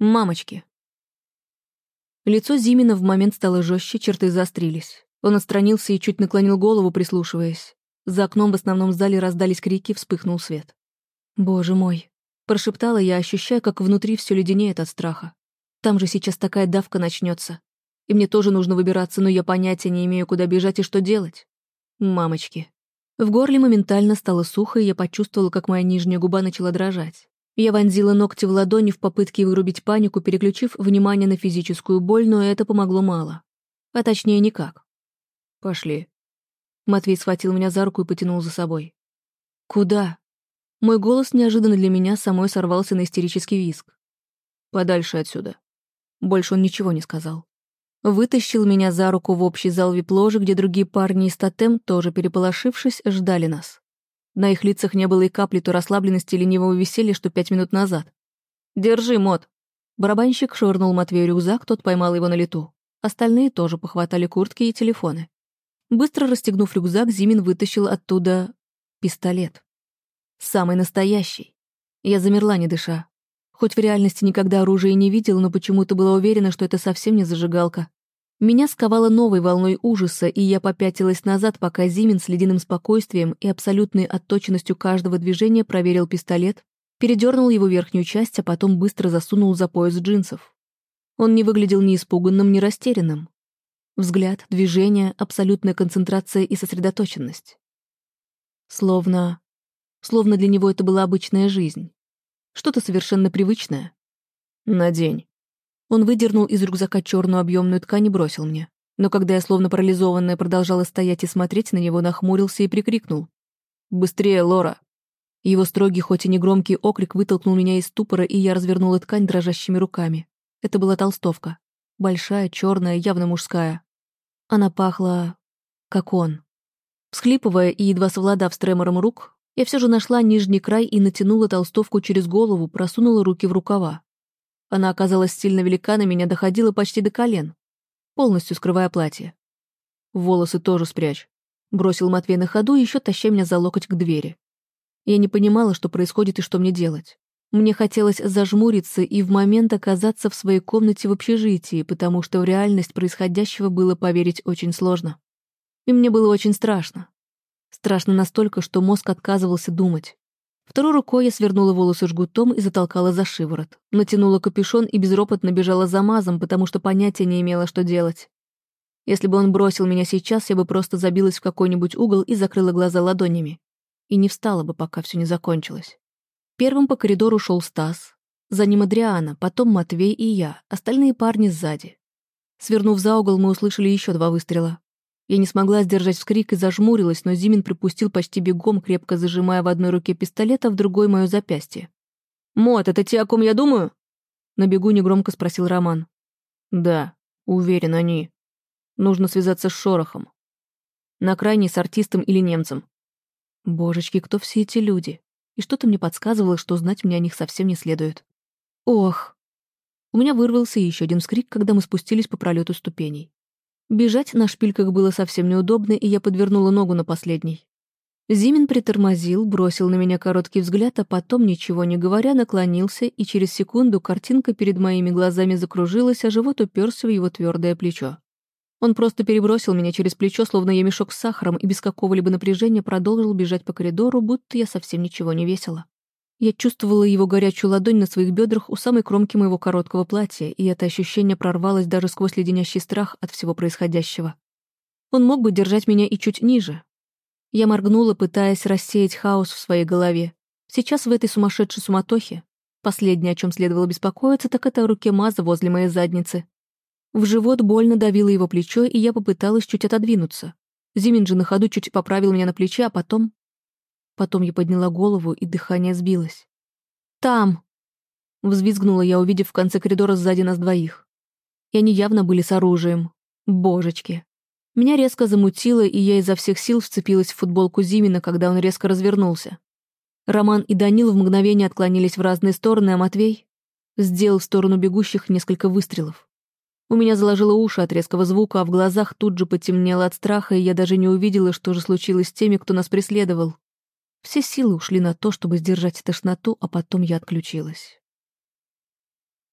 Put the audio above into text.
Мамочки. Лицо Зимина в момент стало жестче, черты заострились. Он отстранился и чуть наклонил голову, прислушиваясь. За окном в основном зале раздались крики, вспыхнул свет. «Боже мой!» — прошептала я, ощущая, как внутри все леденеет от страха. «Там же сейчас такая давка начнется. И мне тоже нужно выбираться, но я понятия не имею, куда бежать и что делать. Мамочки». В горле моментально стало сухо, и я почувствовала, как моя нижняя губа начала дрожать. Я вонзила ногти в ладони в попытке вырубить панику, переключив внимание на физическую боль, но это помогло мало. А точнее, никак. «Пошли». Матвей схватил меня за руку и потянул за собой. «Куда?» Мой голос неожиданно для меня самой сорвался на истерический визг. «Подальше отсюда». Больше он ничего не сказал. Вытащил меня за руку в общий зал вип-ложи, где другие парни из тотем, тоже переполошившись, ждали нас. На их лицах не было и капли то расслабленности ленивого веселья, что пять минут назад. «Держи, мод!» Барабанщик швырнул Матвею рюкзак, тот поймал его на лету. Остальные тоже похватали куртки и телефоны. Быстро расстегнув рюкзак, Зимин вытащил оттуда пистолет. Самый настоящий. Я замерла, не дыша. Хоть в реальности никогда оружия не видела, но почему-то была уверена, что это совсем не зажигалка. Меня сковало новой волной ужаса, и я попятилась назад, пока Зимин с ледяным спокойствием и абсолютной отточенностью каждого движения проверил пистолет, передернул его верхнюю часть, а потом быстро засунул за пояс джинсов. Он не выглядел ни испуганным, ни растерянным. Взгляд, движение, абсолютная концентрация и сосредоточенность. Словно... Словно для него это была обычная жизнь. Что-то совершенно привычное. Надень. Он выдернул из рюкзака черную объемную ткань и бросил мне. Но когда я, словно парализованная, продолжала стоять и смотреть на него, нахмурился и прикрикнул. «Быстрее, Лора!» Его строгий, хоть и негромкий окрик вытолкнул меня из ступора, и я развернула ткань дрожащими руками. Это была толстовка. Большая, черная, явно мужская. Она пахла... как он. Всхлипывая и едва совладав с тремором рук, я все же нашла нижний край и натянула толстовку через голову, просунула руки в рукава. Она оказалась сильно велика, на меня доходила почти до колен, полностью скрывая платье. «Волосы тоже спрячь», — бросил Матвей на ходу, еще таща меня за локоть к двери. Я не понимала, что происходит и что мне делать. Мне хотелось зажмуриться и в момент оказаться в своей комнате в общежитии, потому что в реальность происходящего было поверить очень сложно. И мне было очень страшно. Страшно настолько, что мозг отказывался думать. Второй рукой я свернула волосы жгутом и затолкала за шиворот. Натянула капюшон и безропотно бежала за мазом, потому что понятия не имела, что делать. Если бы он бросил меня сейчас, я бы просто забилась в какой-нибудь угол и закрыла глаза ладонями. И не встала бы, пока все не закончилось. Первым по коридору шел Стас. За ним Адриана, потом Матвей и я, остальные парни сзади. Свернув за угол, мы услышали еще два выстрела. Я не смогла сдержать вскрик и зажмурилась, но Зимин припустил почти бегом, крепко зажимая в одной руке пистолет, а в другой — мое запястье. «Мот, это те, о ком я думаю?» На бегу негромко спросил Роман. «Да, уверен, они. Нужно связаться с Шорохом. На крайней с артистом или немцем. Божечки, кто все эти люди? И что-то мне подсказывало, что знать мне о них совсем не следует. Ох! У меня вырвался еще один вскрик, когда мы спустились по пролету ступеней. Бежать на шпильках было совсем неудобно, и я подвернула ногу на последней. Зимин притормозил, бросил на меня короткий взгляд, а потом, ничего не говоря, наклонился, и через секунду картинка перед моими глазами закружилась, а живот уперся в его твердое плечо. Он просто перебросил меня через плечо, словно я мешок с сахаром, и без какого-либо напряжения продолжил бежать по коридору, будто я совсем ничего не весила. Я чувствовала его горячую ладонь на своих бедрах у самой кромки моего короткого платья, и это ощущение прорвалось даже сквозь леденящий страх от всего происходящего. Он мог бы держать меня и чуть ниже. Я моргнула, пытаясь рассеять хаос в своей голове. Сейчас в этой сумасшедшей суматохе последнее, о чем следовало беспокоиться, так это о руке Маза возле моей задницы. В живот больно давило его плечо, и я попыталась чуть отодвинуться. Зимин же на ходу чуть поправил меня на плече, а потом Потом я подняла голову, и дыхание сбилось. «Там!» — взвизгнула я, увидев в конце коридора сзади нас двоих. И они явно были с оружием. Божечки. Меня резко замутило, и я изо всех сил вцепилась в футболку Зимина, когда он резко развернулся. Роман и Данил в мгновение отклонились в разные стороны, а Матвей сделал в сторону бегущих несколько выстрелов. У меня заложило уши от резкого звука, а в глазах тут же потемнело от страха, и я даже не увидела, что же случилось с теми, кто нас преследовал. Все силы ушли на то, чтобы сдержать тошноту, а потом я отключилась.